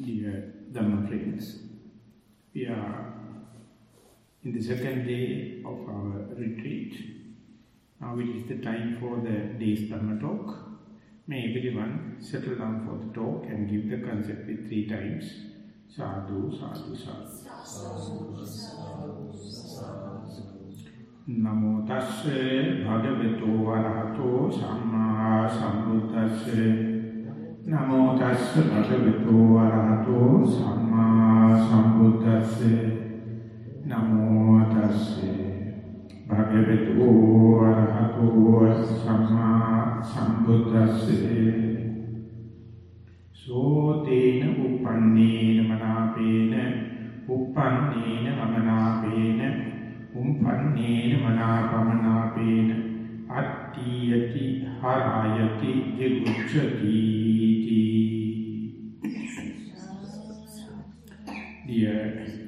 Dear Dhamma friends, we are in the second day of our retreat. Now it is the time for the day's Dhamma talk. May everyone settle down for the talk and give the concept with three times. Sadhu, sadhu, sadhu. Namo tasse bhagavato arahato samma sambuddhasse නමෝ තස්ස භගවතු වරහතෝ සම්මා සම්බුද්දස්සේ. නමෝ තස්ස භගවතු වරහතෝ සම්මා සම්බුද්දස්සේ. සෝතේන උප්පන්නේන මනාපේන උප්පන්නේන මමනාපේන උම්පන්නේන මනාපමනාපේන. අට්ඨියති හරායති the uh,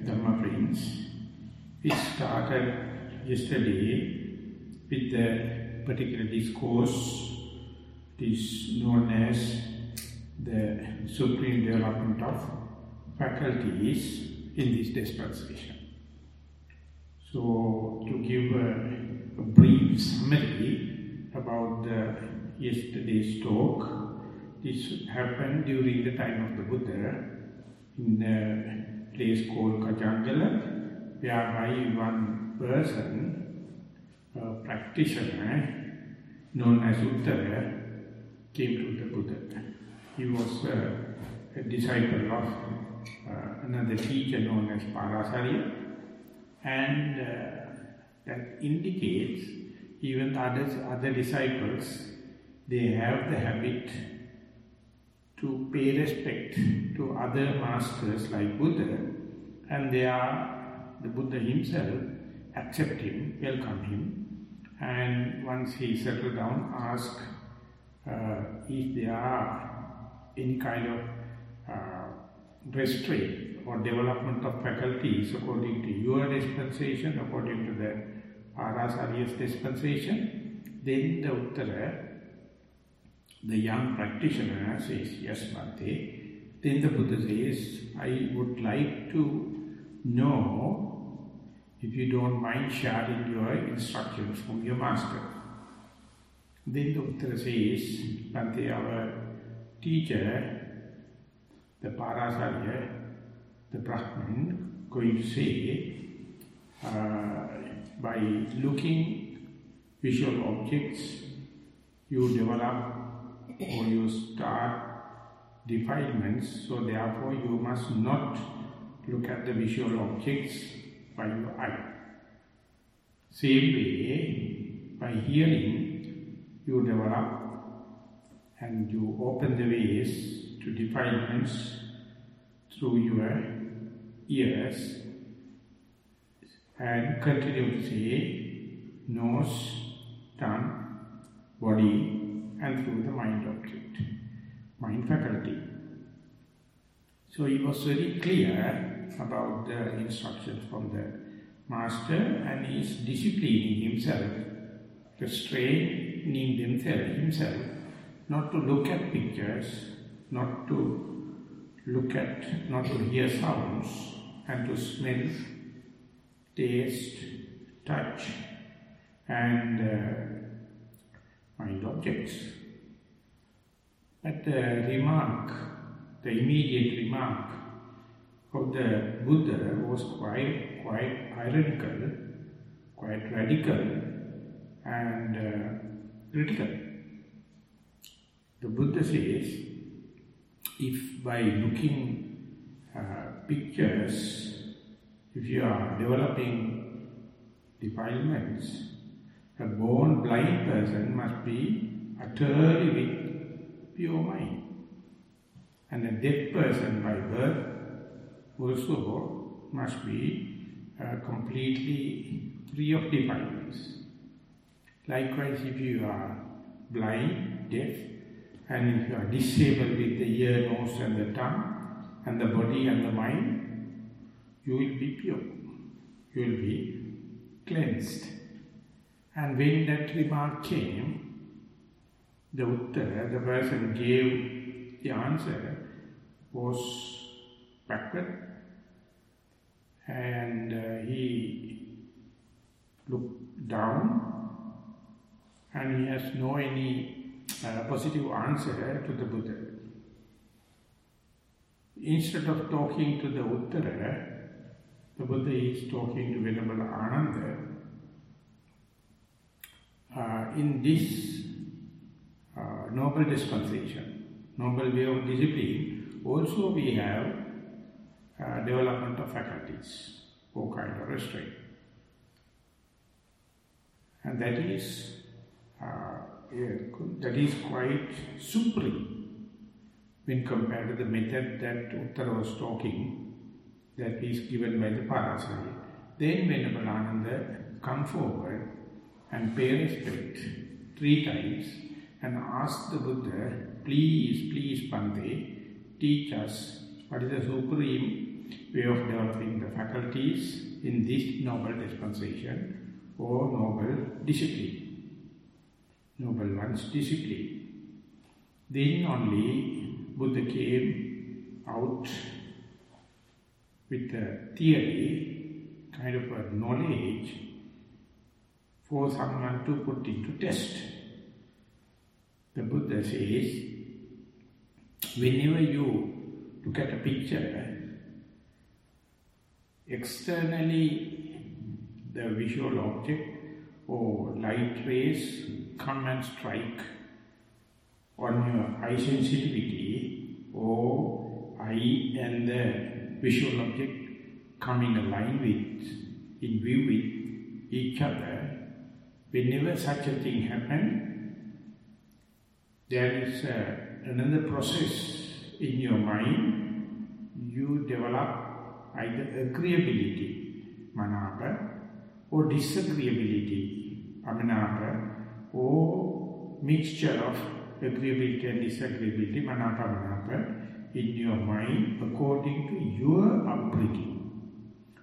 Dhamma friends, we started yesterday with the particular discourse, it is known as the Supreme Development of Faculties in this dispensation. So, to give a, a brief summary about the yesterday's talk, this happened during the time of the Buddha in the. Place called Kajangala, whereby one person, a practitioner, known as Uttara, came to the Buddha. He was uh, a disciple of uh, another teacher known as Parasarya, and uh, that indicates even others, other disciples, they have the habit to pay respect to other masters like Buddha and they are, the Buddha himself, accept him, welcome him and once he settled down, ask uh, if there are any kind of uh, restraint or development of faculties according to your dispensation, according to the Parasarya's dispensation, then the Uttara the young practitioner says, yes, Bhante. Then the Buddha says, I would like to know if you don't mind sharing your instructions from your master. Then the Uttara says, Bhante, our teacher, the Parasarya, the Brahman, going to say, uh, by looking visual objects, you develop or you start defilements, so therefore you must not look at the visual objects by your eye. Same way, by hearing, you develop and you open the ways to defilements through your ears and continue to say nose, tongue, body, and through the mind object, mind faculty. So he was very clear about the instructions from the master and he is disciplining himself, restraining himself, himself not to look at pictures, not to look at, not to hear sounds, and to smell, taste, touch, and uh, mind objects. But the remark, the immediate remark of the Buddha was quite, quite ironical, quite radical and uh, critical. The Buddha says, if by looking uh, pictures, if you are developing defilements, a born blind person must be utterly with pure mind. And a dead person by birth also must be uh, completely free of defilements. Likewise, if you are blind, deaf, and if you are disabled with the ear, nose and the tongue, and the body and the mind, you will be pure. You will be cleansed. And when that remark came, the uttara, the person gave the answer, was backward and uh, he looked down and he has no any uh, positive answer to the Buddha. Instead of talking to the Uttara, the Buddha is talking to Venerable Ananda uh, in this uh, noble dispensation, noble way of discipline, also we have uh, development of faculties, or kind of restraint. And that is, uh, that is quite supreme when compared to the method that Uttara was talking, that is given by the Parasari. Then Venerable Ananda come forward and pay three times and ask the Buddha, please, please Bhante, teach us what is the supreme way of developing the faculties in this noble dispensation or noble discipline. Noble one's discipline. Then only Buddha came out with a theory, kind of a knowledge for someone to put into test. The Buddha says, whenever you look at a picture, externally the visual object or light rays come and strike on your eye sensitivity or eye and the visual object come in a line with, in view with each other, whenever such a thing happens, there is uh, another process in your mind, you develop either agreeability, manapa, or disagreeability, amanapa, or mixture of agreeability and disagreeability, manapa, manapa, in your mind according to your upbringing,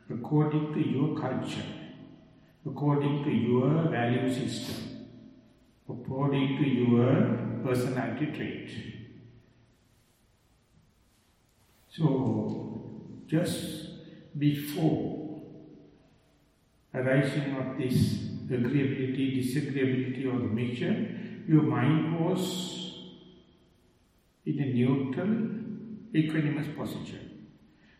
according to your culture, according to your value system, according to your personality trait. So, just before arising of this agreeability, disagreeability or the mixture, your mind was in a neutral, equanimous position.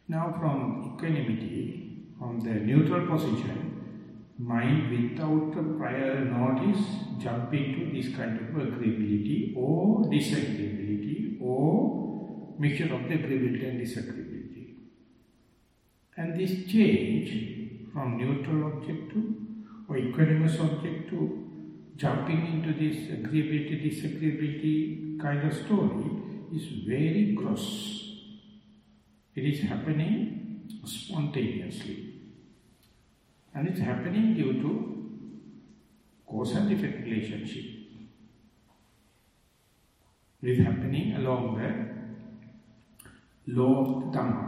Now from equanimity, from the neutral position, mind without a prior notice jump into this kind of agreeability or disagreeability or mixture of the agreeability and disagreeability. And this change from neutral object to or equanimous object to jumping into this agreeability, disagreeability kind of story is very gross. It is happening spontaneously. And it's happening due to cause and effect relationship. It is happening along the law of the Dhamma.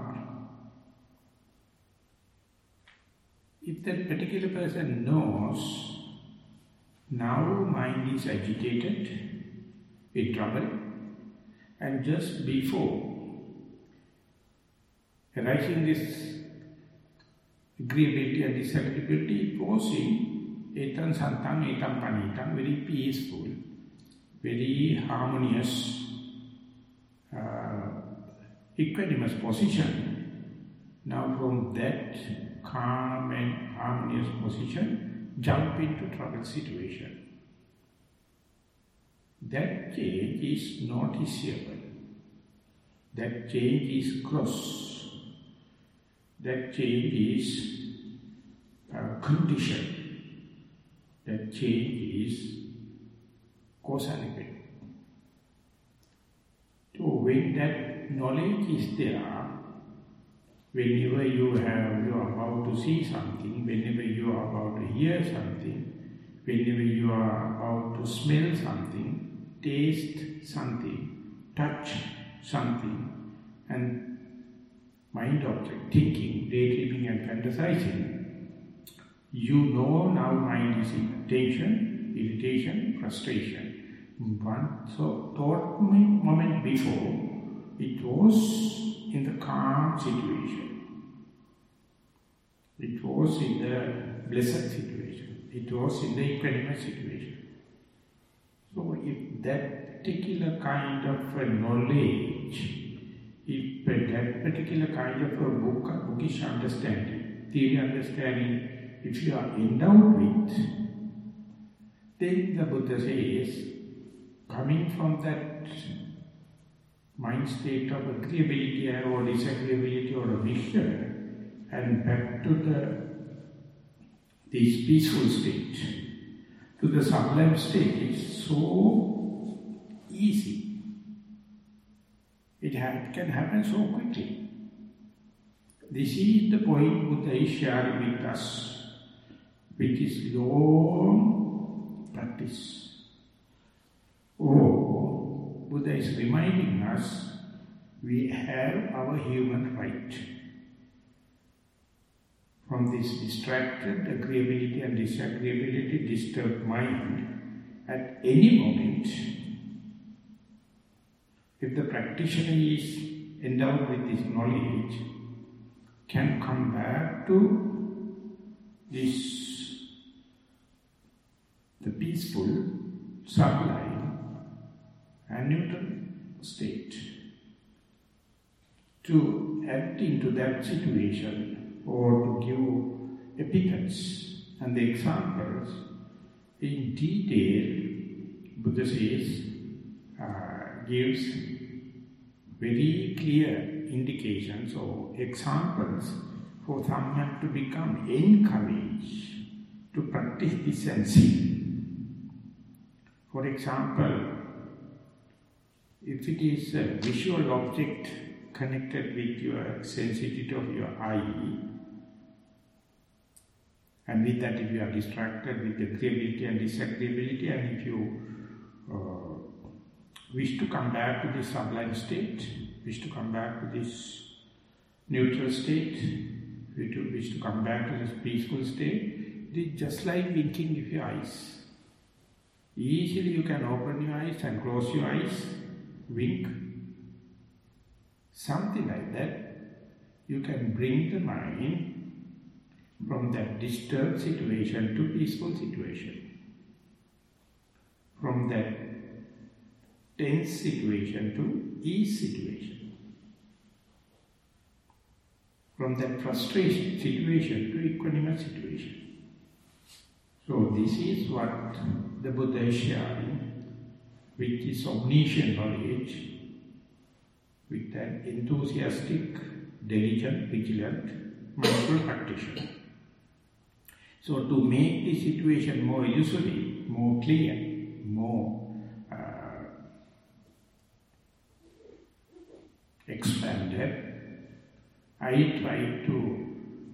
if that particular person knows now mind is agitated, in trouble, and just before arising this agreeability and disagreeability, it was in etan santam etam panitam, very peaceful, very harmonious, uh, equanimous position. Now from that calm and harmonious position, jump into troubled situation. That change is noticeable. That change is gross. That change is uh, condition. That change is cause and effect. So when that knowledge is there, Whenever you have, you are about to see something, whenever you are about to hear something, whenever you are about to smell something, taste something, touch something, and mind object, thinking, daydreaming and fantasizing, you know now mind is in tension, irritation, frustration. One, so thought moment before, it was in the calm situation. It was in the blessed situation. It was in the equanimous situation. So if that particular kind of knowledge, if that particular kind of a book, bookish understanding, theory understanding, if you are endowed with, then the Buddha says, coming from that mind state of agreeability or disagreeability or a mixture, and back to the this peaceful state, to the sublime state is so easy. It, it can happen so quickly. This is the point Buddha is sharing with us, with his long practice. Oh, Buddha is reminding us we have our human right from this distracted agreeability and disagreeability, disturbed mind, at any moment, if the practitioner is endowed with this knowledge, can come back to this, the peaceful, sublime, and neutral state. To act into that situation or to give epithets and the examples in detail, Buddha says, uh, gives very clear indications or examples for someone to become encouraged to practice this and see. For example, if it is a visual object connected with your sensitivity of your eye, and with that, if you are distracted with agreeability and disagreeability, and if you wish to come back to this sublime state, wish to come back to this neutral state, wish to, wish to come back to this peaceful state, it is just like winking with your eyes. Easily you can open your eyes and close your eyes, wink. Something like that, you can bring the mind from that disturbed situation to peaceful situation. From that tense situation to ease situation. From that frustration situation to equanimous situation. So this is what the Buddha is sharing with his omniscient knowledge, with an enthusiastic, diligent, vigilant, mindful practitioner. So to make the situation more illusory, more clear, more uh, expanded, I try to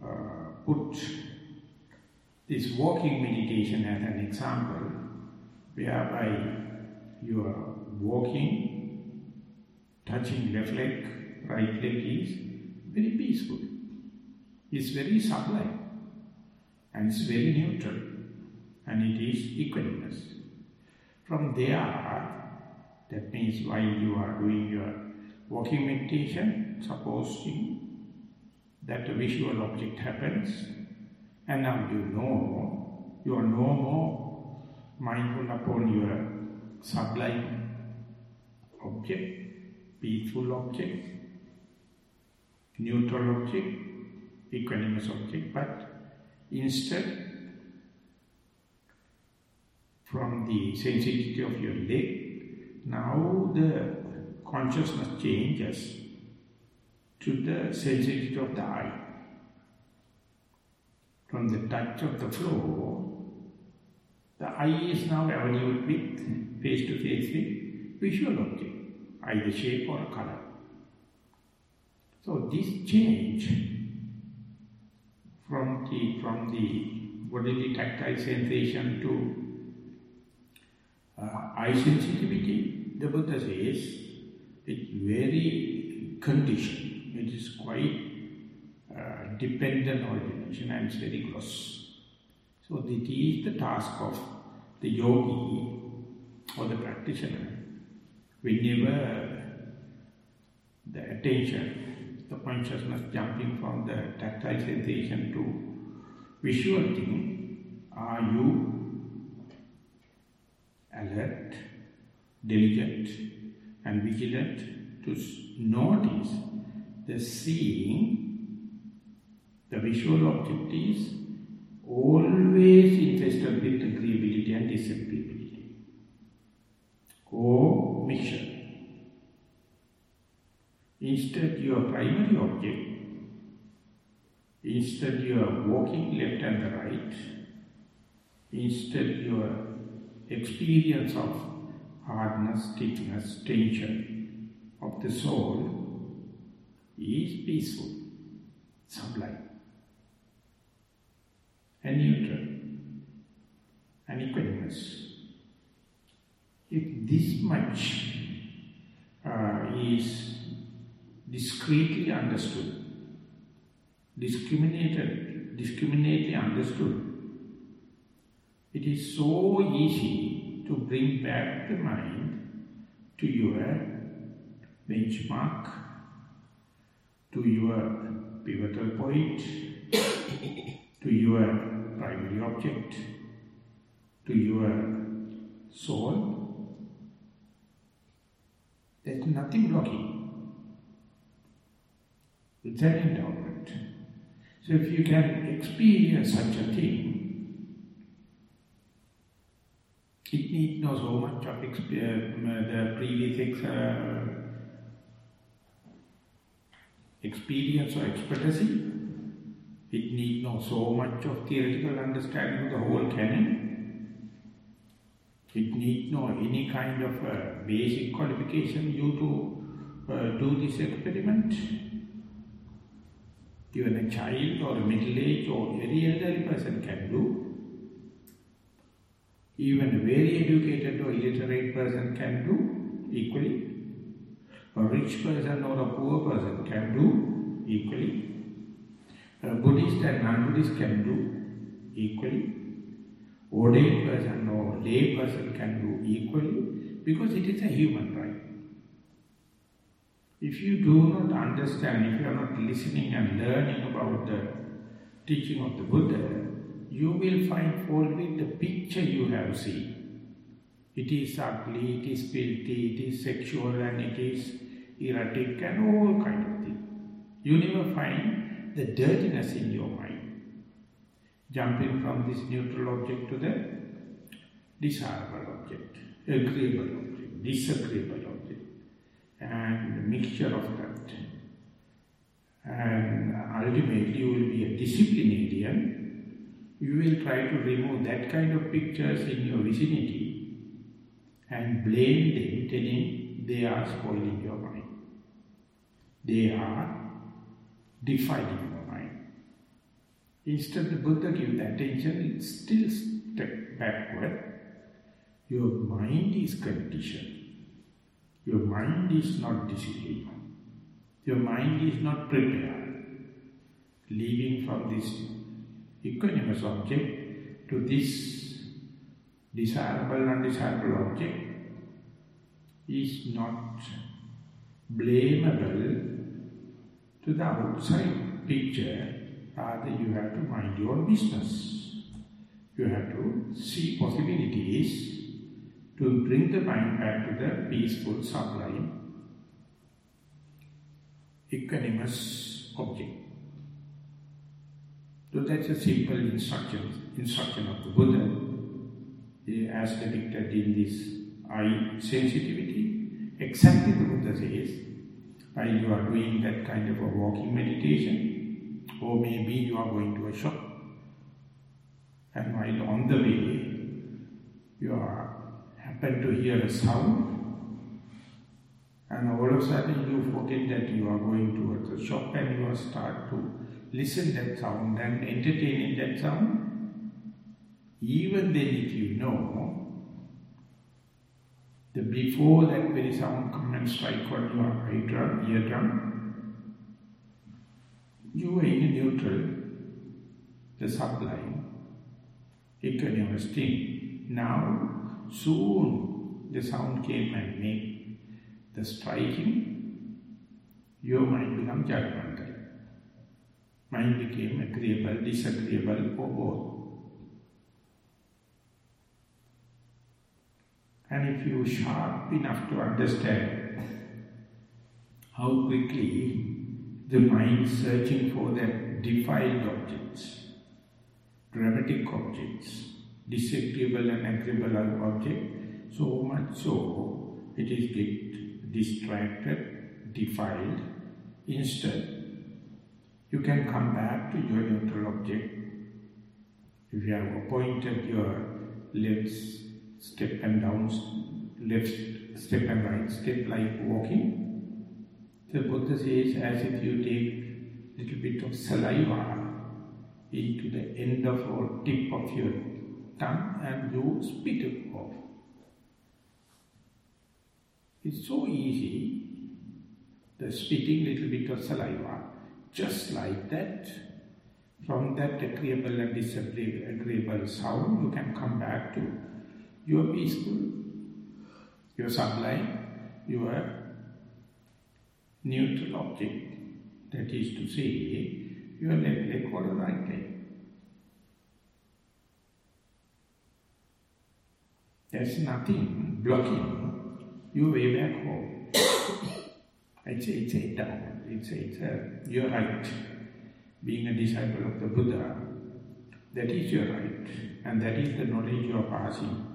uh, put this walking meditation as an example, whereby you are walking, touching left leg, right leg is very peaceful. It's very sublime and it's very neutral and it is equanimous. From there, that means while you are doing your walking meditation, supposing that a visual object happens and now you know, you are no more mindful upon your sublime object, peaceful object, neutral object, equanimous object, but Instead, from the sensitivity of your leg, now the consciousness changes to the sensitivity of the eye. From the touch of the floor, the eye is now available with face-to-face with visual object, either shape or color. So this change from the, from the bodily tactile sensation to uh, eye sensitivity, the Buddha says it's very conditioned. It is quite uh, dependent origination and it's very gross. So it is the task of the yogi or the practitioner. Whenever the attention the consciousness jumping from the tactile sensation to visual thing, are you alert, diligent, and vigilant to notice the seeing, the visual object is always infested with agreeability and disagreeability. Mixture. Instead, your primary object, instead you are walking left and right, instead your experience of hardness, stiffness, tension of the sole is peaceful, sublime, and neutral, and equanimous. If this much uh, is discreetly understood, discriminated, discriminately understood, it is so easy to bring back the mind to your benchmark, to your pivotal point, to your primary object, to your sole. There's nothing blocking. It's an endowment. So if you can experience such a thing, it needs not so much of the previous uh, experience or expertise. It needs not so much of theoretical understanding of the whole canon. It needs no any kind of uh, basic qualification you to uh, do this experiment. Even a child or a middle-aged or any elderly person can do. Even a very educated or illiterate person can do equally. A rich person or a poor person can do equally. A Buddhist and non-Buddhist can do equally. Ordained person or lay person can do equally because it is a human right. If you do not understand, if you are not listening and learning about the teaching of the Buddha, you will find with the picture you have seen. It is ugly, it is filthy, it is sexual and it is erratic and all kind of thing. You never find the dirtiness in your mind. Jumping from this neutral object to the desirable object, agreeable object, disagreeable object, and mixture of that. And ultimately you will be a disciplinarian. You will try to remove that kind of pictures in your vicinity and blame them, telling they are spoiling your mind. They are defiling your mind. Instead, the Buddha gives attention, still step backward. Your mind is conditioned. Your mind is not disciplined. Your mind is not prepared. Leaving from this equanimous object to this desirable undesirable object is not blamable to the outside picture, rather you have to mind your business. You have to see possibilities to bring the mind back to the peaceful, sublime, equanimous object. So that's a simple instruction, instruction of the Buddha, as depicted in this eye sensitivity. Exactly the Buddha says, while you are doing that kind of a walking meditation, or maybe you are going to a shop, and while on the way, you are happen to hear a sound, and all of a sudden you forget that you are going towards the shop and you start to listen that sound and entertaining that sound. Even then if you know, the before that very sound come and strike on your eardrum, eardrum, you are in a neutral, the sublime, equanimous thing. Now Soon the sound came and made the striking, your mind became judgmental. Mind became agreeable, disagreeable, or both. And if you sharp enough to understand how quickly the mind searching for that defiled objects, dramatic objects, disagreeable and agreeable object, so much so it is get distracted, defiled. Instead, you can come back to your neutral object. If you have appointed your left step and down, left step and right step like walking, the Buddha says as if you take little bit of saliva into the end of or tip of your tongue and you spit it off. It's so easy, the spitting little bit of saliva, just like that. From that agreeable and disagreeable sound, you can come back to your peaceful, your sublime, your neutral object. That is to say, your left leg or right leg. There's nothing blocking your way back home. It's, it's a down. It's, it's a, you're right. Being a disciple of the Buddha, that is your right. And that is the knowledge you are passing.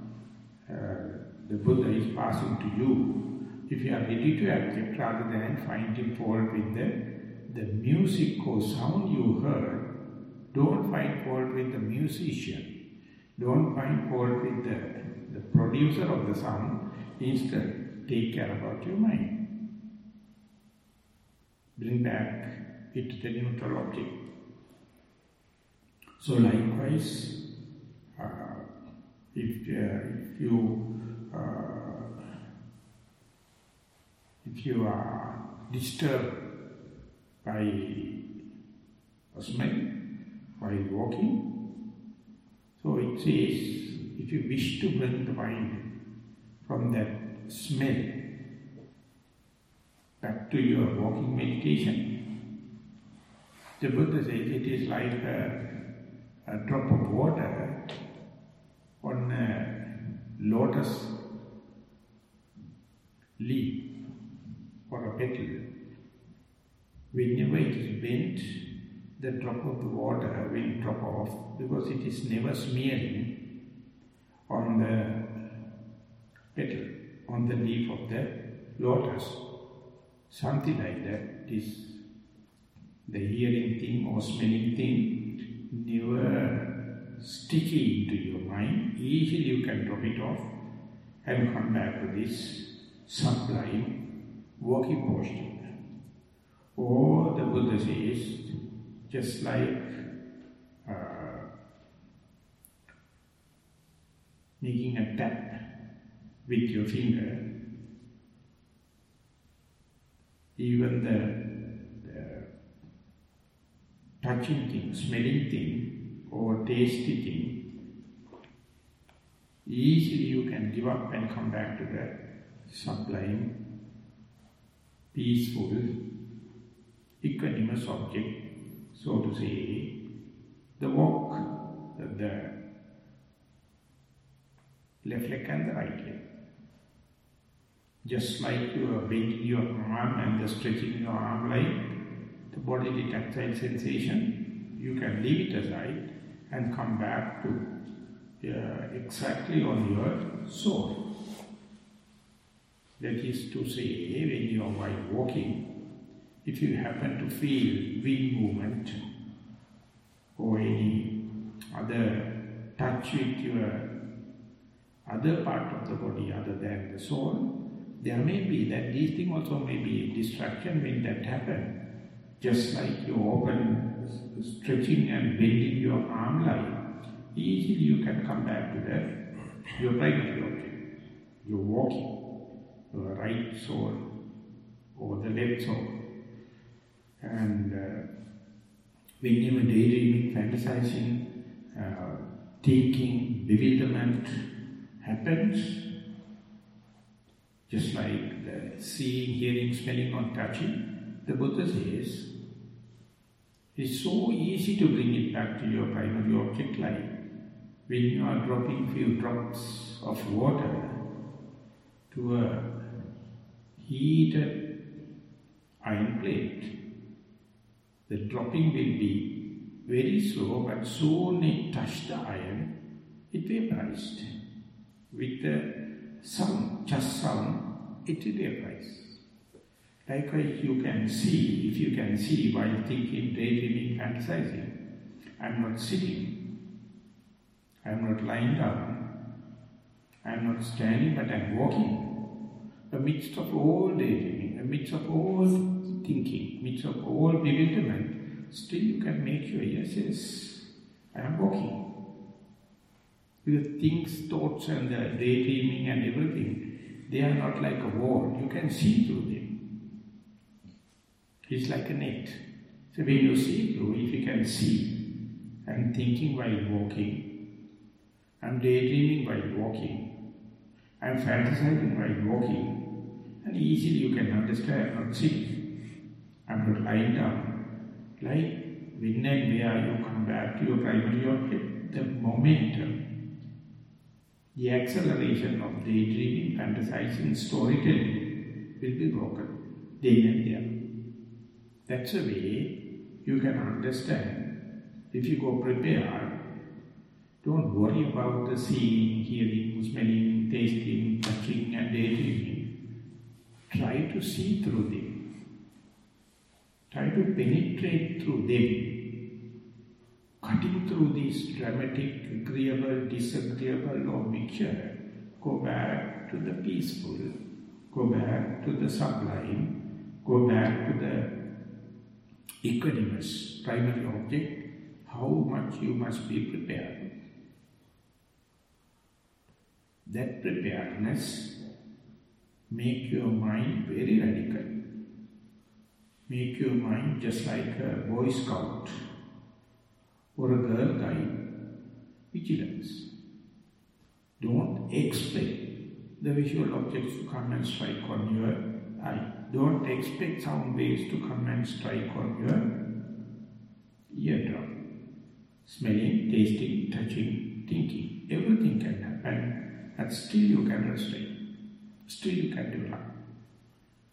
Uh, the Buddha is passing to you. If you are ready to accept rather than finding fault with the, the music or sound you heard, don't find fault with the musician. Don't find fault with the the producer of the sound, instead take care about your mind. Bring back it to the neutral object. So likewise, uh, if, uh, if you uh, if you are disturbed by a smell while walking, so it says if you wish to bring the mind from that smell back to your walking meditation, the Buddha says it is like a, a drop of water on a lotus leaf or a petal. Whenever it is bent, the drop of the water will drop off because it is never smearing on the petal, on the leaf of the lotus. Something like that is the hearing thing or smelling thing never sticky into your mind. Easily you can drop it off and come back to this sublime walking posture. Or the Buddha says, just like uh, making a tap with your finger, even the, the touching thing, smelling thing, or tasting thing, easily you can give up and come back to the sublime, peaceful, equanimous object, so to say, the walk, the, the left leg and the right leg. Just like you are bending your arm and the stretching your arm like the body bodily tactile sensation, you can leave it aside and come back to uh, exactly on your sole. That is to say, when you are while walking, if you happen to feel wing movement or any other touch with your other part of the body other than the sole, there may be that these things also may be distraction when that happen. Just like you open, stretching and bending your arm line, easily you can come back to that, your primary object. You're walking, your right sole or the left sole. And uh, whenever daydreaming, fantasizing, uh, thinking, bewilderment, happens, just like the seeing, hearing, smelling or touching, the Buddha says, it's so easy to bring it back to your primary object like when you are dropping few drops of water to a heated iron plate. The dropping will be very slow, but soon it touched the iron, it vaporized. With the sound, just sound, it vaporized. Likewise, you can see, if you can see while thinking, daydreaming, fantasizing, I'm not sitting, I'm not lying down, I'm not standing, but I'm walking. Amidst of all daydreaming, amidst of all thinking, amidst of all bewilderment, still you can make your yes, yes, I am walking. Because things, thoughts and the daydreaming and everything, they are not like a wall. You can see through them. It's like a net. So when you see through, if you can see, I'm thinking while walking, I'm daydreaming while walking, I'm fantasizing while walking, and easily you can understand, I'm not see. I'm not lying down. Like when and where you come back to your primary object, the momentum, the acceleration of daydreaming, fantasizing, storytelling will be broken then and there. That's a way you can understand. If you go prepared, don't worry about the seeing, hearing, smelling, tasting, touching and daydreaming. Try to see through them. Try to penetrate through them. Cutting through this dramatic, agreeable, disagreeable or mixture, go back to the peaceful, go back to the sublime, go back to the equanimous primary object, how much you must be prepared. That preparedness make your mind very radical. Make your mind just like a Boy Scout or a Girl Guide. Vigilance. Don't expect the visual objects to come and strike on your eye. Don't expect sound waves to come and strike on your eardrum. Smelling, tasting, touching, thinking, everything can happen and still you can restrain still you can develop.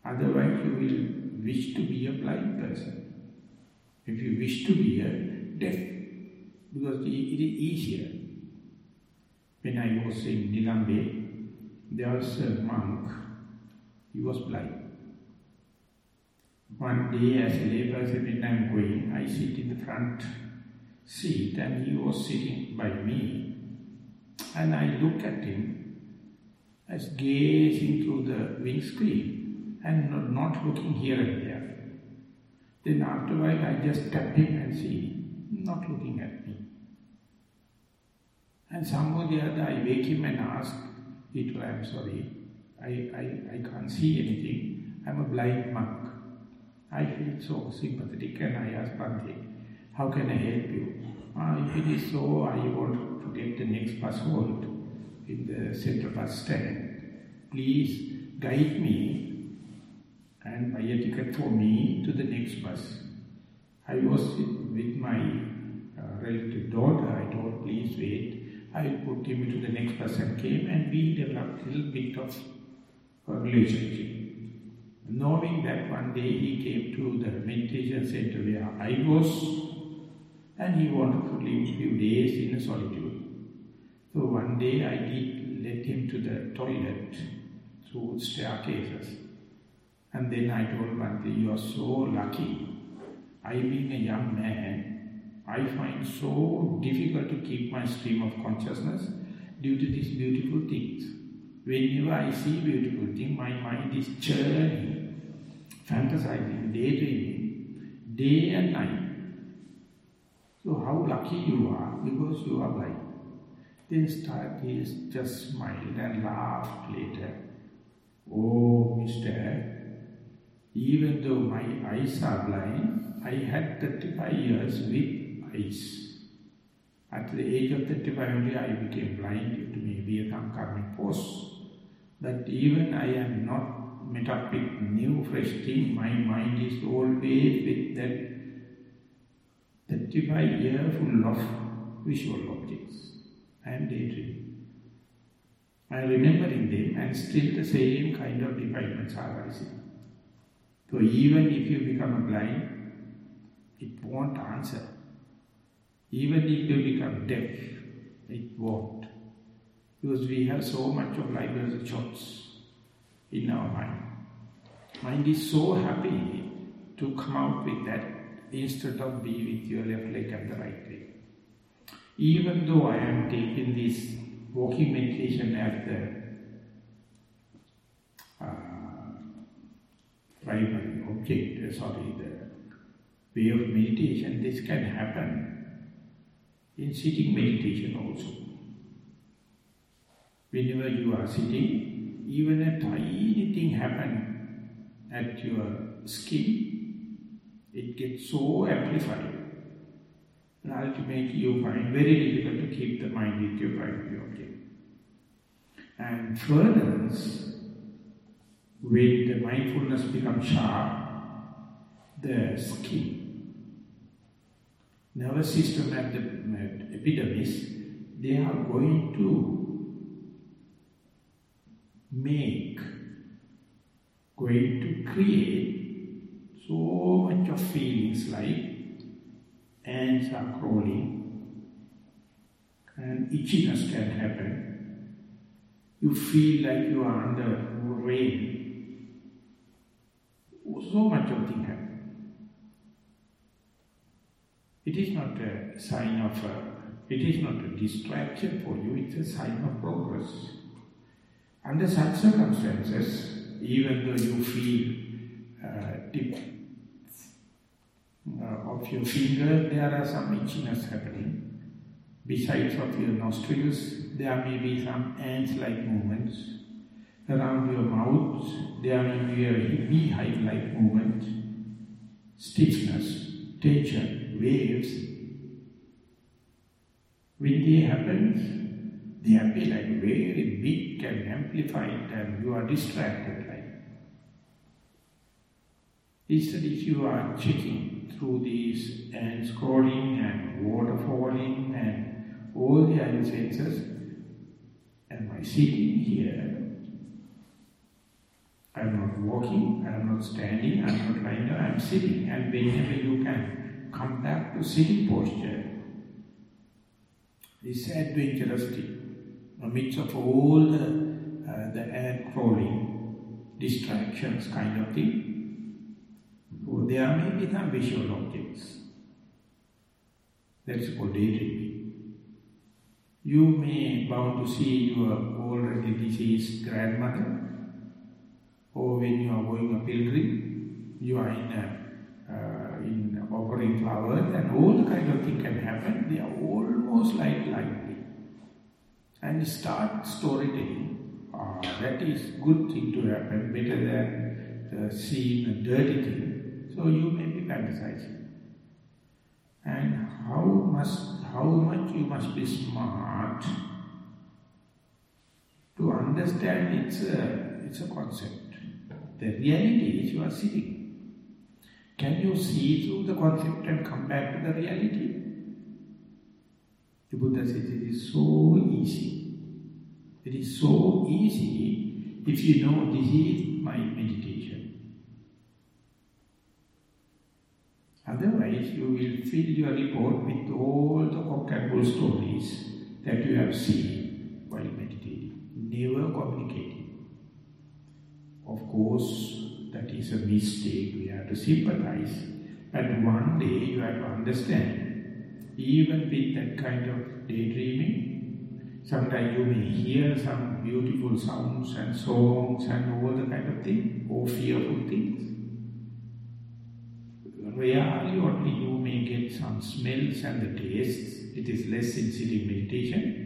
Otherwise you will wish to be a blind person. If you wish to be a deaf, because it is easier. When I was in Nilambe, there was a monk, he was blind. One day as a layperson when I am going, I sit in the front seat and he was sitting by me. And I look at him as gazing through the windscreen and not looking here and there. Then after a while I just tap him and see, not looking at me. And somehow the other I wake him and ask, Peter, I'm sorry, I, I, I can't see anything, I'm a blind monk. I feel so sympathetic and I ask Bhante, how can I help you? Ah, if it is so, I want to get the next bus hold in the central bus stand. Please guide me and buy a ticket for me to the next bus. I was with my uh, relative daughter. I told, please wait. I put him into the next person came and we developed a little bit of a relationship. Knowing that one day he came to the meditation center where I was and he wanted to live a few days in solitude. So one day I did let him to the toilet through staircases. And then I told Bhante, you are so lucky. I being a young man, I find so difficult to keep my stream of consciousness due to these beautiful things. Whenever I see beautiful thing, my mind is churning, fantasizing, daydreaming, day and night. So how lucky you are because you are blind. Then start, he just smiled and laughed later. Oh, mister, even though my eyes are blind, I had 35 years with eyes. At the age of 35 only I became blind due to maybe a karmic force. But even I am not met up with new fresh thing, my mind is always with that 35 year full of visual objects and daydream. I am remembering them and still the same kind of defilements are arising. So even if you become a blind, it won't answer. Even if you become deaf, it won't. Because we have so much of liberal choice in our mind. Mind is so happy to come out with that instead of be with your left leg and the right leg. Even though I am taking this walking meditation as the uh, primary object, uh, sorry, the way of meditation, this can happen in sitting meditation also. Whenever you are sitting, even a tiny thing happen at your skin, it gets so amplified. And ultimately you find very difficult to keep the mind with your primary object. And furtherance, when the mindfulness becomes sharp, the skin, nervous system and the epidermis, they are going to make, going to create so much of feelings like ants are crawling and itchiness can happen. You feel like you are under rain. So much of thing happen. It is not a sign of, a, it is not a distraction for you, it's a sign of progress. Under such circumstances, even though you feel uh, tip uh, of your finger, there are some itchiness happening. Besides of your nostrils, there may be some ants-like movements. Around your mouth, there may be a beehive-like movement. Stiffness, tension, waves. When they happen, they appear like very big and amplified and you are distracted like. Instead, if you are checking through these and scrolling and water falling and all the other senses, am I sitting here? I'm not walking, I'm not standing, I'm not lying down, I'm sitting. And whenever you can come back to sitting posture, this adventurous thing, amidst of all the, uh, the air crawling, distractions kind of thing, so there may be some visual objects. That's called daydreaming. You may bound to see your already deceased grandmother, or when you are going a pilgrim, you are in a, uh, offering flowers, and all the kind of thing can happen. They are almost like likely. And start storytelling. Uh, that is good thing to happen, better than uh, seeing a dirty thing. So you may be fantasizing. And how must how much you must be smart to understand it's a it's a concept. The reality is you are sitting. Can you see through the concept and come back to the reality? The Buddha says it is so easy. It is so easy if you know this is my meditation. Otherwise, you will fill your report with all the cock stories that you have seen while meditating, never communicating. Of course, that is a mistake, we have to sympathize. But one day you have to understand, even with that kind of daydreaming, sometimes you may hear some beautiful sounds and songs and all the kind of thing, or fearful things. Rarely only you may get some smells and the tastes, it is less sitting meditation,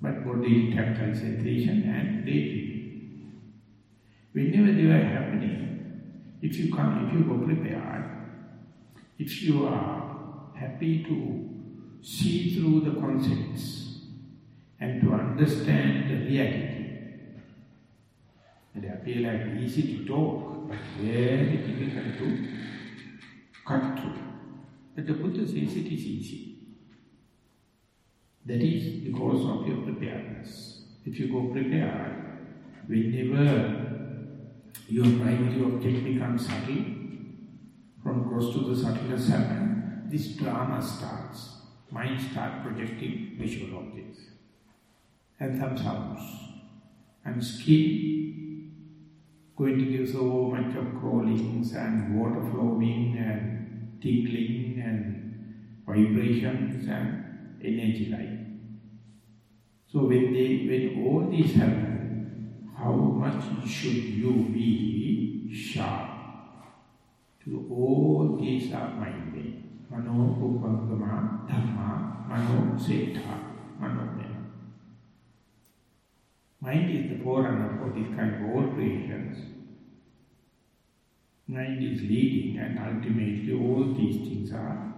but bodily tactile sensation and daydreaming. Whenever they are happening, if you come, if you go prepared, if you are happy to see through the concepts and to understand the reality, they appear like easy to talk, but very difficult to cut through. But the Buddha says it is easy. That is because of your preparedness. if you go prepared, whenever your primary object becomes subtle, from gross to the subtlest happen, this drama starts. Mind starts projecting visual objects and some sounds. And skin going to give so much of crawlings and water flowing and tingling and vibrations and energy light. So when they when all these happen, how much should you be sharp? To all these are mind made. Mano pubbangama dhamma mano seta mano Mind is the forerunner for this kind of all creations. Mind is leading and ultimately all these things are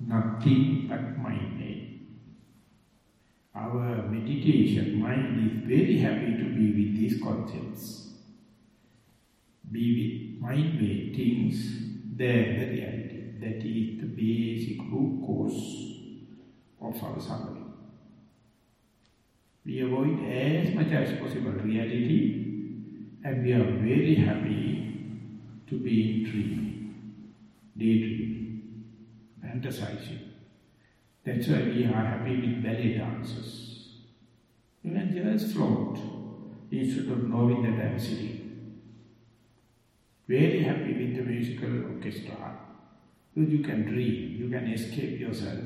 nothing but mind. Our meditation mind is very happy to be with these concepts. Be with mind made things, they're the reality. That is the basic root cause of our suffering. We avoid as much as possible reality and we are very happy to be in dreaming, daydreaming, fantasizing. That's why we are happy with ballet dances. You can just float instead of knowing that I am sitting. Very happy with the musical orchestra. Because you can dream, you can escape yourself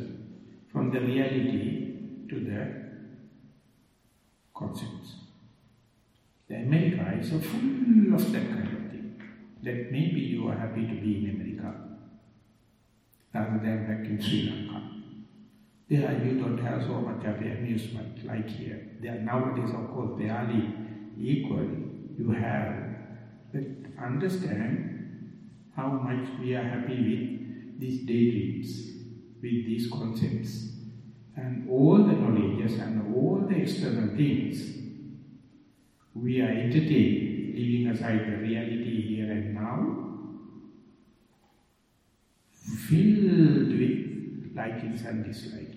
from the reality to the concepts. The America is so full of that kind of thing. That maybe you are happy to be in America rather than back in Sri Lanka. There you don't have so much of amusement like here. There nowadays, of course, barely equal. You have, but understand how much we are happy with these daydreams, with these concepts and all the knowledges and all the external things, we are entertained, leaving aside the reality here and now, filled with likings and dislikes,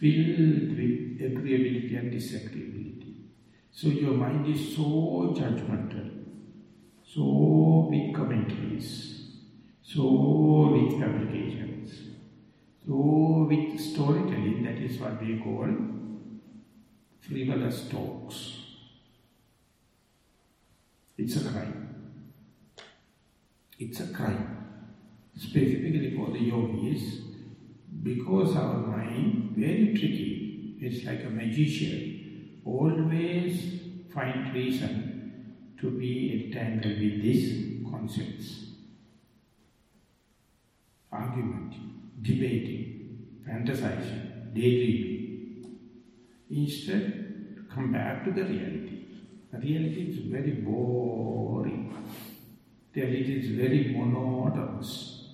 filled with agreeability and disagreeability. So your mind is so judgmental, so big commentaries, so with applications. So with storytelling, that is what we call frivolous talks. It's a crime. It's a crime. Specifically for the yogis, because our mind, very tricky, it's like a magician, always find reason to be entangled with these concepts. Argument debating, fantasizing, daydreaming. Instead, come back to the reality. The reality is very boring. The reality is very monotonous.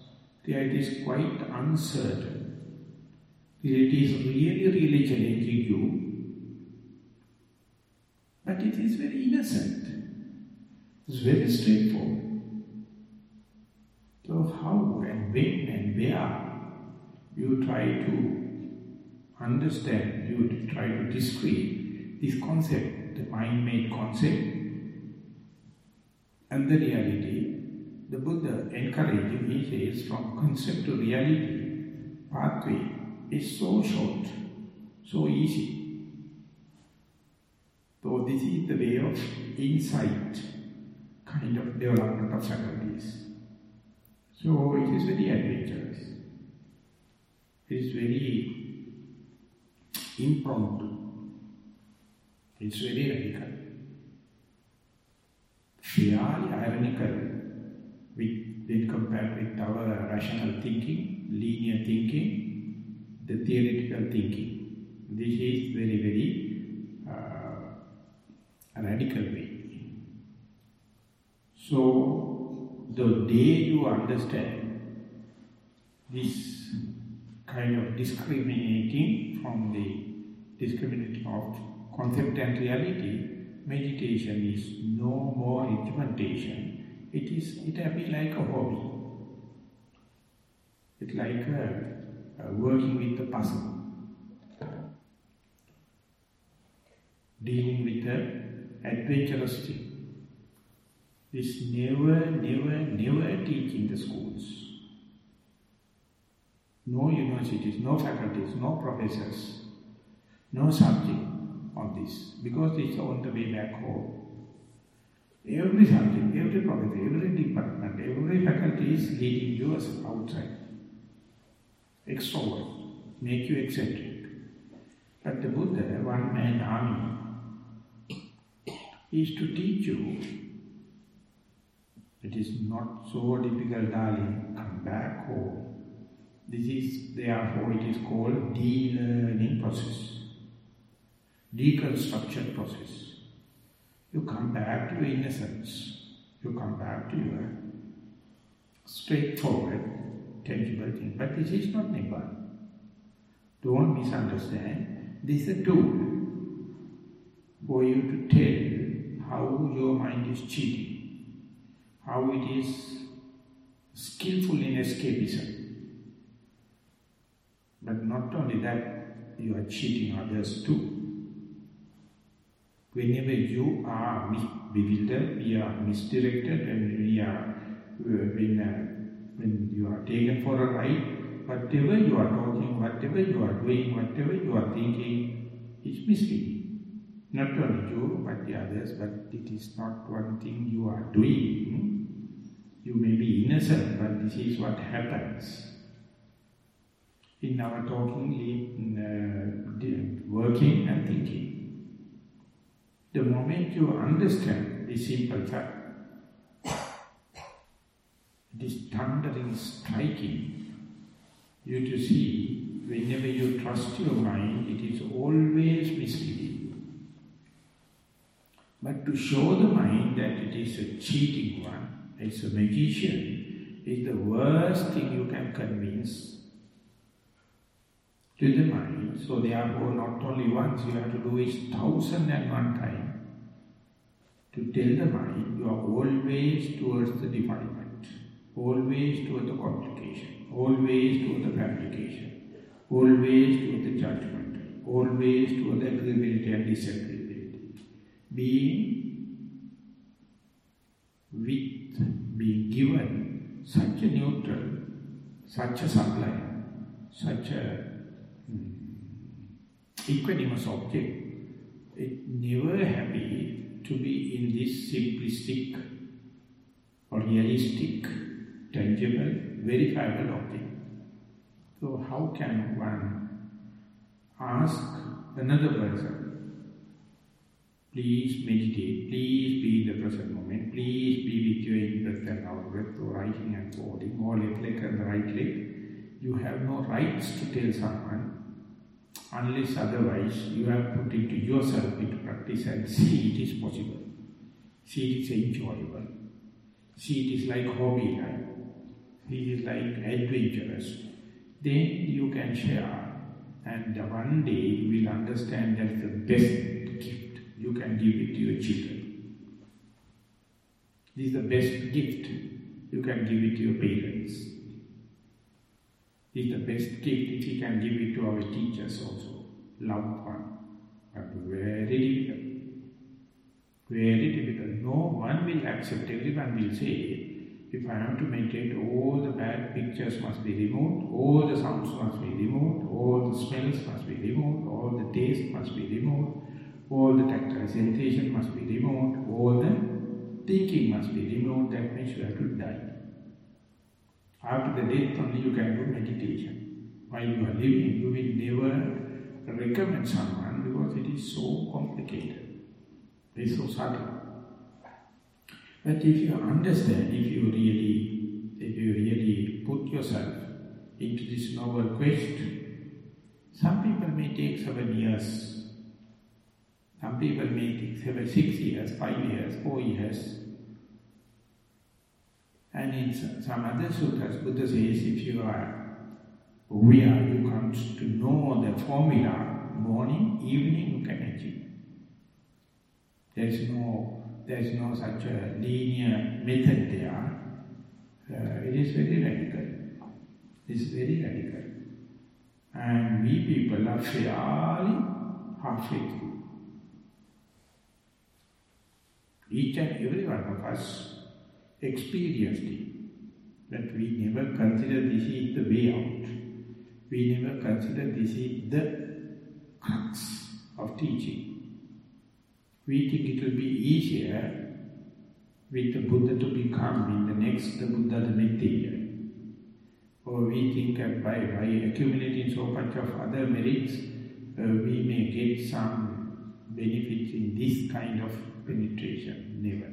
The reality is quite uncertain. Reality is really, really challenging you. But it is very innocent. It's very straightforward. So how and when and where you try to understand, you try to discrete this concept, the mind-made concept, and the reality, the Buddha encouraging, he says, from concept to reality, pathway is so short, so easy. So this is the way of insight, kind of development of faculties. So it is very adventurous. It is very impromptu. It's very radical. Fairly ironical with, when compared with our rational thinking, linear thinking, the theoretical thinking. This is very, very uh, radical way. So, the day you understand this kind of discriminating from the discriminating of concept and reality, meditation is no more instrumentation. It is, it will be like a hobby. It's like uh, uh, working with the puzzle. dealing with the adventurous thing. This never, never, never teach in the schools. No universities, no faculties, no professors, no subject on this, because it's on the way back home. Every subject, every professor, every department, every faculty is leading you outside. Extrovert, make you eccentric. But the Buddha, one man army, is to teach you it is not so difficult, darling, come back home. This is, therefore, it is called de-learning process, deconstruction process. You come back to your innocence. You come back to your straightforward, tangible thing. But this is not Nibbana. Don't misunderstand. This is a tool for you to tell how your mind is cheating, how it is skillful in escapism. But not only that, you are cheating others too. Whenever you are bewildered, we are misdirected, and we are uh, when you are taken for a ride, whatever you are talking, whatever you are doing, whatever you are thinking, is misleading. Not only you, but the others, but it is not one thing you are doing. You may be innocent, but this is what happens. In our talking, in uh, working and thinking. The moment you understand this simple fact, this thundering striking, you to see, whenever you trust your mind, it is always misleading. But to show the mind that it is a cheating one, it's a magician, is the worst thing you can convince to the mind. So therefore, not only once, you have to do it thousand and one time to tell the mind you are always towards the defilement, always to the complication, always to the fabrication, always to the judgment, always to the agreeability and disagreeability. Being with, being given such a neutral, such a sublime, such a um, equanimous object, it never happy to be in this simplistic or realistic, tangible, verifiable object. So how can one ask another person, please meditate, please be in the present moment, please be with your in-breath and out-breath, or rising and falling, or left leg and the right leg. You have no rights to tell someone unless otherwise you have put into yourself into practice and see it is possible. See it is enjoyable. See it is like hobby life. It is like adventurous. Then you can share and one day you will understand that the best gift you can give it to your children. This is the best gift you can give it to your parents This is the best gift if we can give it to our teachers also, loved one. But very difficult. Very difficult. No one will accept, everyone will say, if I have to meditate, all the bad pictures must be removed, all the sounds must be removed, all the smells must be removed, all the taste must be removed, all the tactile sensation must be removed, all the thinking must be removed, that means you have to die. After the death only you can do meditation. While you are living, you will never recommend someone because it is so complicated. It is so subtle. But if you understand, if you really, if you really put yourself into this noble quest, some people may take seven years, some people may take seven, six years, five years, four years, and in some other sutras, Buddha says, if you are aware, you come to know the formula, morning, evening, you can achieve. There is no, there is no such a linear method there. Uh, it is very radical. It is very radical. And we people are fairly halfway through. Each and every one of us experienced it. But we never consider this is the way out. We never consider this is the crux of teaching. We think it will be easier with the Buddha to become in the next the Buddha the next Nittya. Or we think that by, by accumulating so much of other merits, uh, we may get some benefits in this kind of penetration. Never.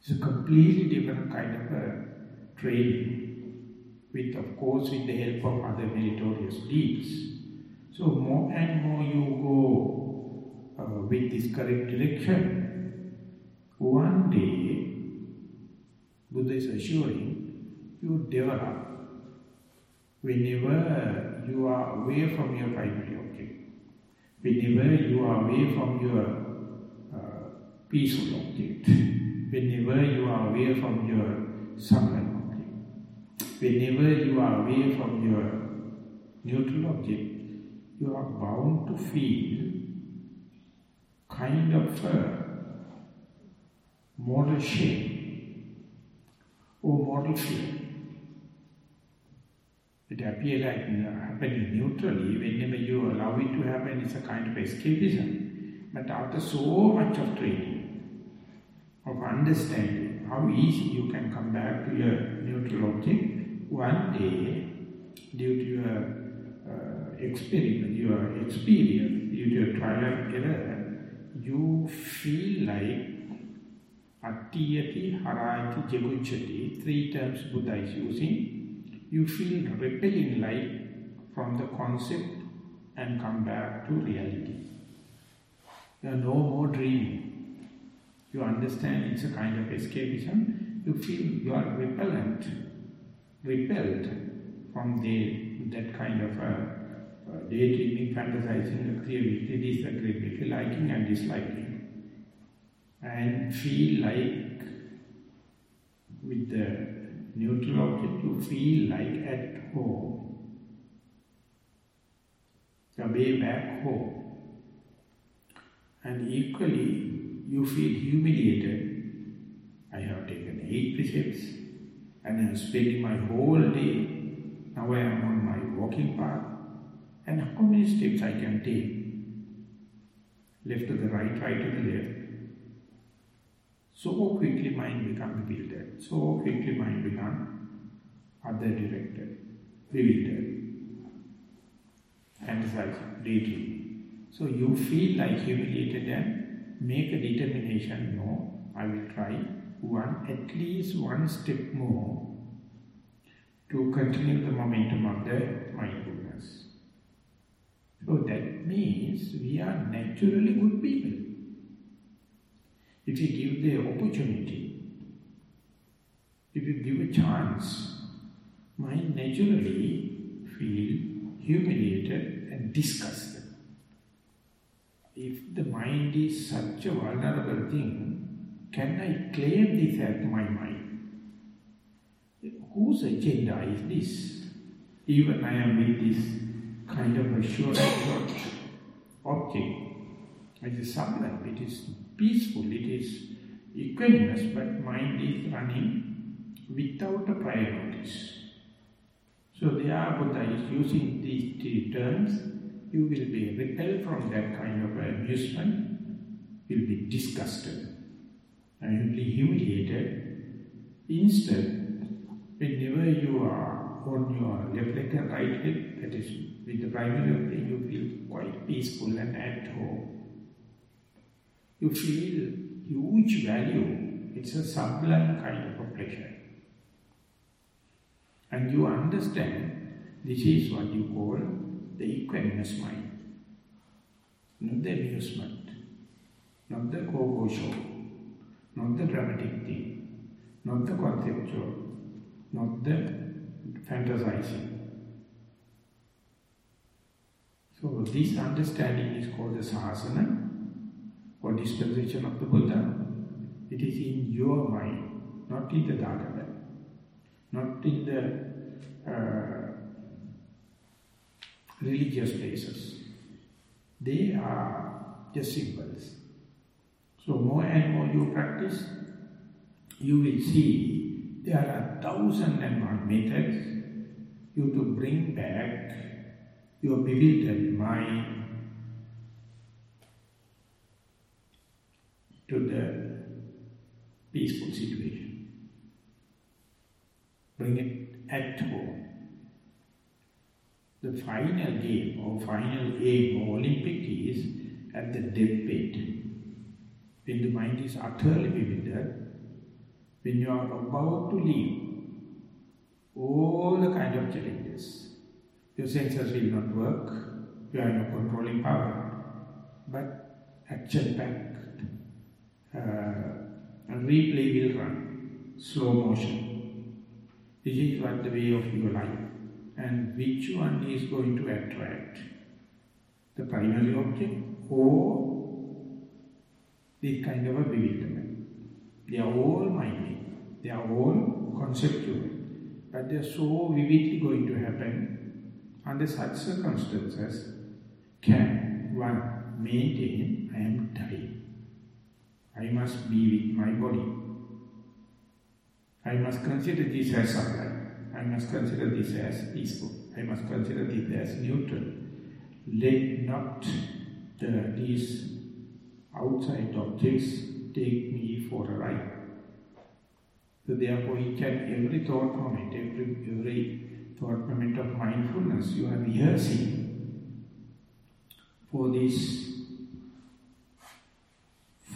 It's a completely different kind of a training, with of course with the help of other meritorious deeds. So more and more you go uh, with this correct direction, one day, Buddha is assuring, you develop whenever you are away from your primary object, whenever you are away from your uh, peaceful object, whenever you are away from your suffering object, whenever you are away from your neutral object, you are bound to feel kind of uh, moral shame or moral fear. It appears like happening neutrally, whenever you allow it to happen, it's a kind of escapism. But after so much of training, of understanding how easy you can come back to your neutral object, one day, due to your uh, experiment, your experience, due to your trial and error, you feel like Attiyati, Harayati, Jigucchati, three terms Buddha is using, you feel repelling like from the concept and come back to reality. You are no more dreaming. You understand it's a kind of escapism. You feel you are repellent, repelled from the, that kind of uh, daydreaming, fantasizing, agreeability, disagreeability, liking and disliking. And feel like with the neutral object, you feel like at home. The way back home. And equally, you feel humiliated. I have taken eight precepts and I am spending my whole day. Now I am on my walking path and how many steps I can take? Left to the right, right to the left. So quickly mind becomes bewildered. So quickly mind becomes other directed, bewildered, fantasizing, daydreaming. So you feel like humiliated and make a determination, no, I will try one, at least one step more to continue the momentum of the mindfulness. So that means we are naturally good people. If we give the opportunity, if we give a chance, mind naturally feel humiliated and disgusted. If the mind is such a vulnerable thing, can I claim this as my mind? Whose agenda is this? Even I am with this kind of assurance object. As is sublime, it is peaceful, it is equanimous, but mind is running without a prior notice. So there Buddha is using these three terms, you will be repelled from that kind of amusement, you will be disgusted, and you will be humiliated. Instead, whenever you are on your left leg and right leg, that is with the primary leg, you feel quite peaceful and at home. You feel huge value. It's a sublime kind of a pleasure. And you understand this is what you call the equanimous mind. Not the amusement, not the go-go show, not the dramatic thing, not the conceptual, not the fantasizing. So this understanding is called the sasana or dispensation of the Buddha. It is in your mind, not in the Dharma, not in the uh, religious places. They are just symbols. So more and more you practice, you will see there are a thousand and one methods you to bring back your bewildered mind to the peaceful situation. Bring it at home. The final game or final aim or Olympic is at the deathbed. When the mind is utterly bewildered, when you are about to leave, all the kind of challenges. Your senses will not work, you have no controlling power, but action-packed uh, replay will run, slow motion. This is what the way of your life. And which one is going to attract? The primary object or this kind of a bewilderment. They are all minding, they are all conceptual, but they are so vividly going to happen. Under such circumstances, can one maintain, I am dying. I must be with my body. I must consider this as supply. I must consider this as peaceful. I must consider this as neutral. Let not the, these outside objects take me for a ride. So therefore each and every thought moment, every, every thought moment of mindfulness, you are rehearsing for this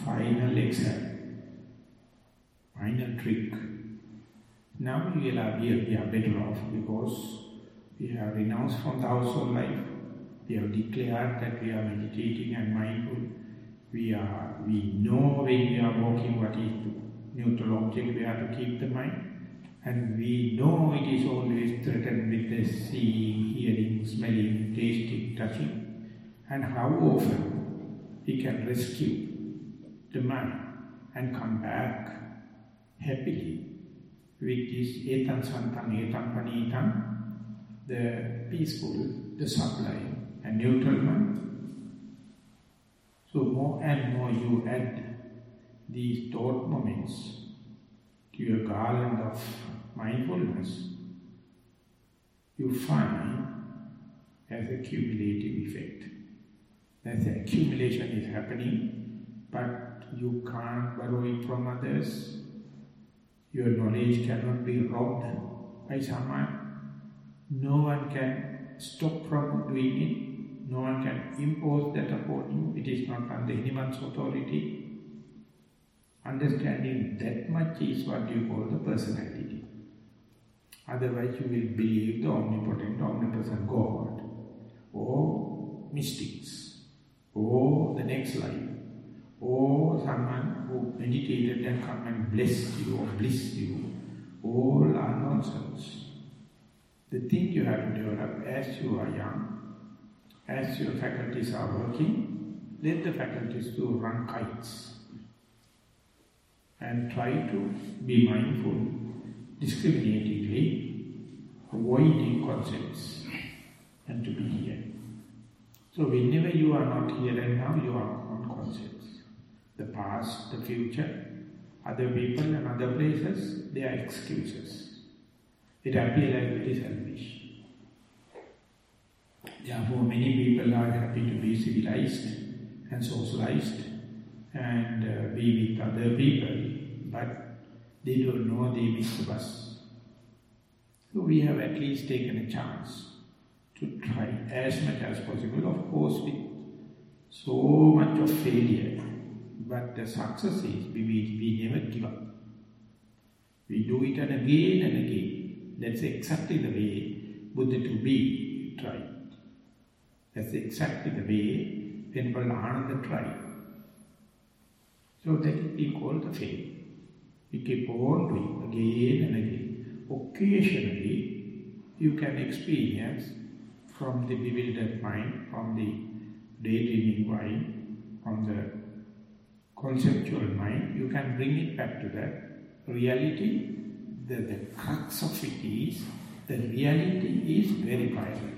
final exam, final trick. Now we are, we are better off because we have renounced from the household life. We have declared that we are meditating and mindful. We are we know when we are walking what is the neutral object we have to keep the mind. And we know it is always threatened with the seeing, hearing, smelling, tasting, touching. And how often we can rescue the mind and come back happily with this etan santam etan panitam, the peaceful, the sublime and neutral mind. So more and more you add these thought moments to your garland of mindfulness, you find as a cumulative effect. That the accumulation is happening, but you can't borrow it from others. Your knowledge cannot be robbed by someone. No one can stop from doing it. No one can impose that upon you. It is not under anyone's authority. Understanding that much is what you call the personality. Otherwise you will believe the omnipotent, omnipresent God or mystics or the next life or oh, someone who meditated and come and blessed you or blessed you. All are nonsense. The thing you have to develop as you are young, as your faculties are working, let the faculties to run kites and try to be mindful, discriminatingly, avoiding concepts and to be here. So whenever you are not here and now, you are on concepts. The past, the future, other people and other places, they are excuses. It appears like very selfish. Therefore, many people are happy to be civilized and socialized and be with other people, but they don't know they miss bus. So we have at least taken a chance to try as much as possible, of course with so much of failure, but the success is we, we never give up. We do it and again and again. That's exactly the way Buddha to be tried. That's exactly the way Venerable Ananda tried. So that is the faith. We keep on doing again and again. Occasionally, you can experience from the bewildered mind, from the daydreaming mind, from the conceptual mind, you can bring it back to that reality. The, the crux of it is, the reality is verifiable,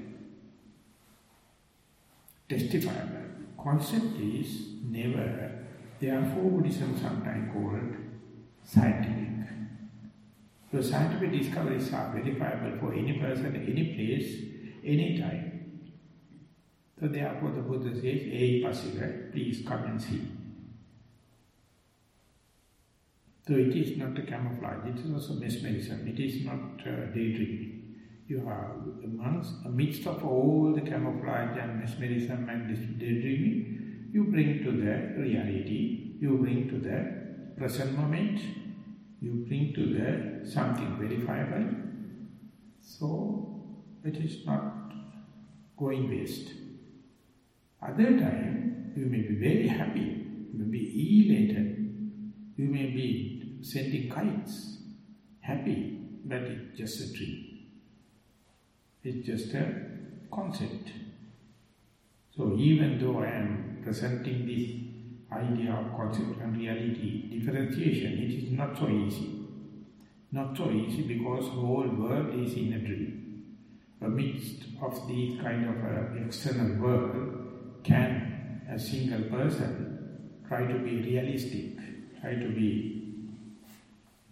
testifiable. Concept is never Therefore, Buddhism sometimes called scientific. So scientific discoveries are verifiable for any person, any place, any time. So therefore the Buddha says, Ehipassiko, please come and see. So it is not a camouflage, it is also mesmerism, it is not uh, daydreaming. You are amongst, amidst of all the camouflage and mesmerism and daydreaming, you bring to the reality, you bring to the present moment, you bring to the something verifiable. So it is not going waste. Other time, you may be very happy, you may be elated, you may be sending kites, happy, but it's just a dream. It's just a concept. So even though I am presenting this idea of concept and reality differentiation, it is not so easy. Not so easy because the whole world is in a dream. Amidst of these kind of uh, external world, can a single person try to be realistic, try to be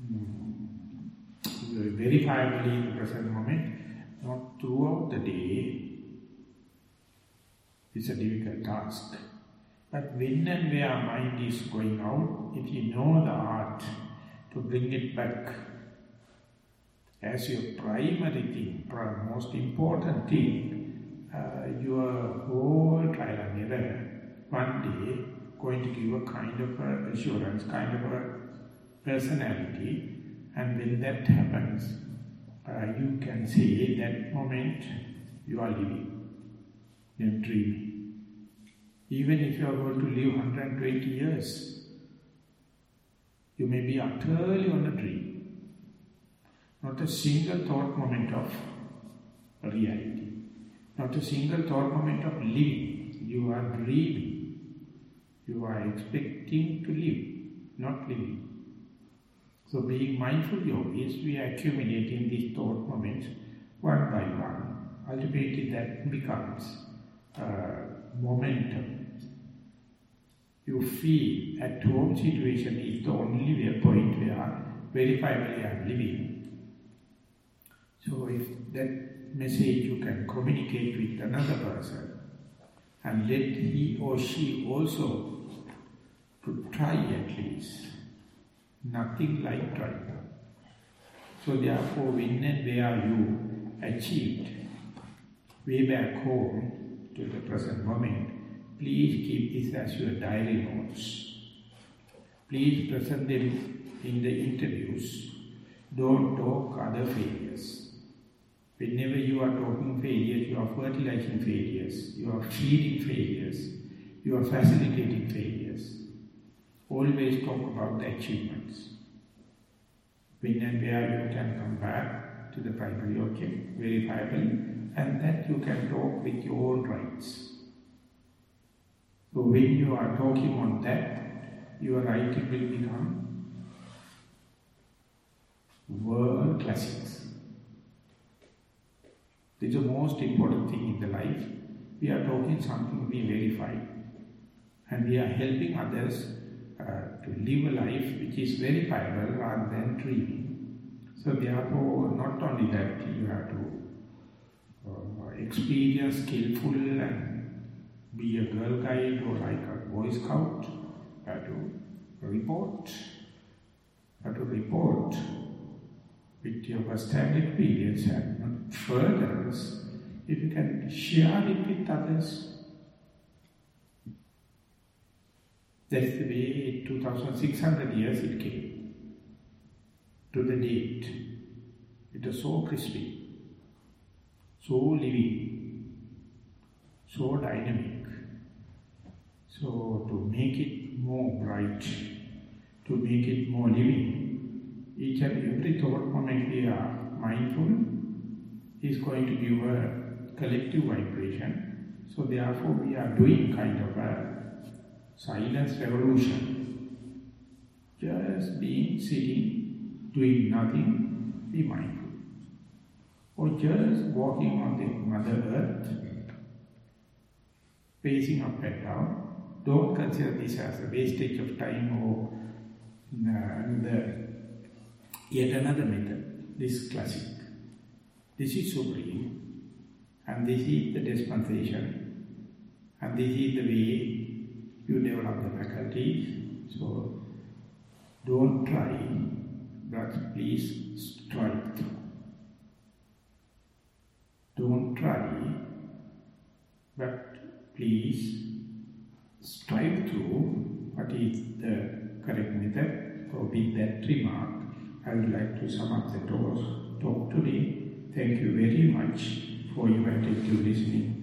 um, verifiably in the present moment, not throughout the day, it's a difficult task. But when and where mind is going out, if you know the art to bring it back as your primary thing, most important thing, uh, your whole trial and error, one day going to give a kind of a assurance, kind of a personality, and when that happens, uh, you can say that moment you are living, you are dreaming. Even if you are going to live 120 years, you may be utterly on a dream. Not a single thought moment of reality. Not a single thought moment of living. You are dreaming. You are expecting to live, not living. So being mindful yogis, we are accumulating these thought moments one by one. Ultimately that becomes uh, momentum you feel at home situation is the only point where verifiably I am living. So if that message you can communicate with another person and let he or she also to try at least. Nothing like trying. So therefore when and where you achieved way back home to the present moment, Please keep this as your diary notes. Please present them in the interviews. Don't talk other failures. Whenever you are talking failures, you are fertilizing failures, you are feeding failures, you are facilitating failures. Always talk about the achievements. When and where you can come back to the primary object, verifiable, and that you can talk with your own rights. So when you are talking on that, your writing will become world classics. This is the most important thing in the life. We are talking something we verify. And we are helping others uh, to live a life which is verifiable rather than dreaming. So therefore, not only that, you have to uh, experience skillful and be a girl guide or like a boy scout, have to report, have to report with your first-hand experience and further, if you can share it with others. That's the way 2600 years it came. To the date. It was so crispy, so living, so dynamic. So to make it more bright, to make it more living, each and every thought moment we are mindful is going to give a collective vibration. So therefore we are doing kind of a silence revolution. Just being sitting, doing nothing, be mindful. Or just walking on the Mother Earth, facing up and down, don't consider this as a wastage of time or uh, the, yet another method. This is classic. This is supreme, and this is the dispensation, and this is the way you develop the faculties. So don't try, but please strive through. Don't try, but please strive through what is the correct method. So with that remark, I would like to sum up the talk, talk today. Thank you very much for your attentive listening.